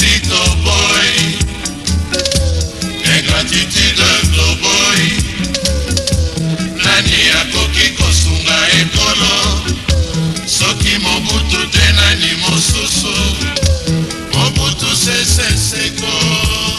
Tito oh Boy, ingratitude Toboy, oh nani akoki kosunga ekolo soki mobutu te nani mosusu mobutu seseseko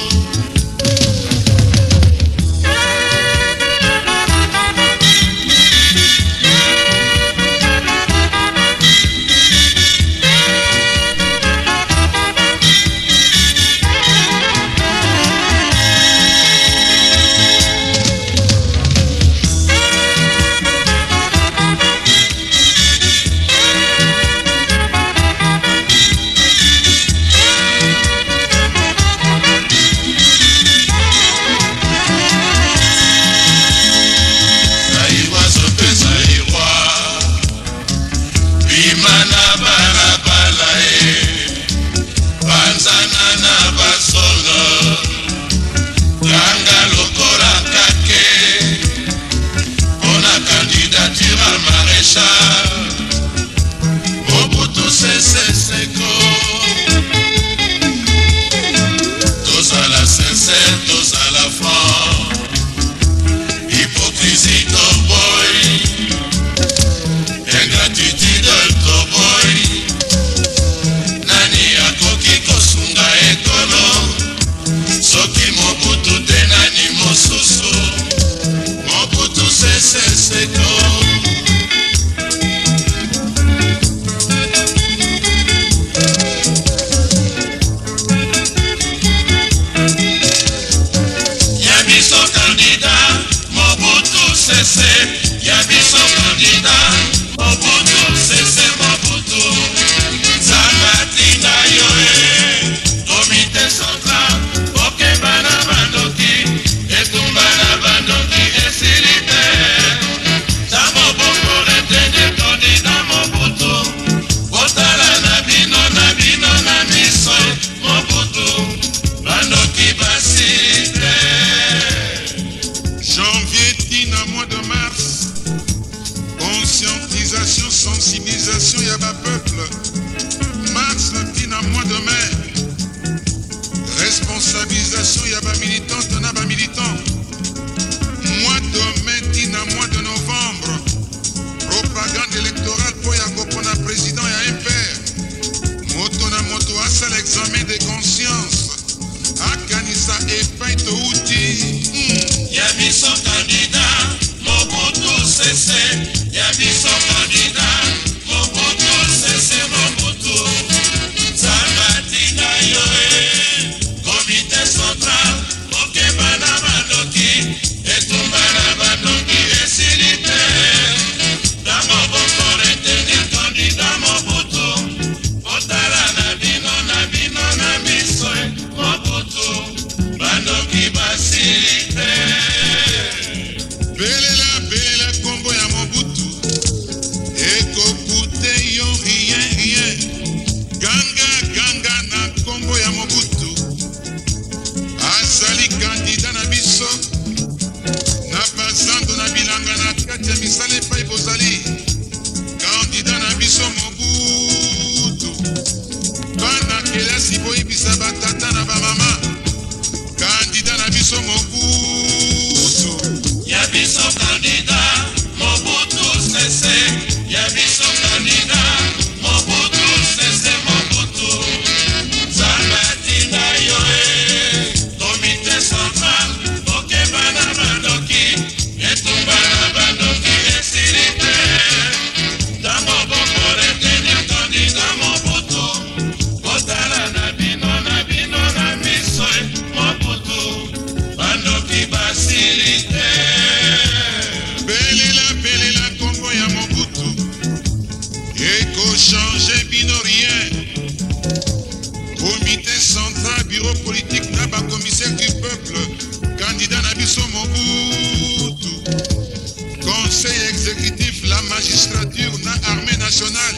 magistrature, dans l'armée nationale,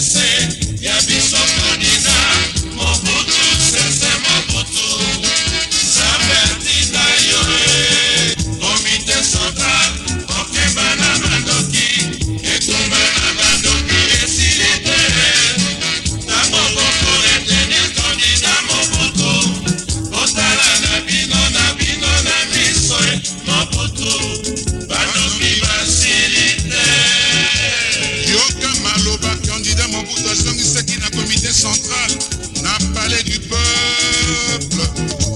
the thank you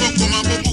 Sokoma Bobo.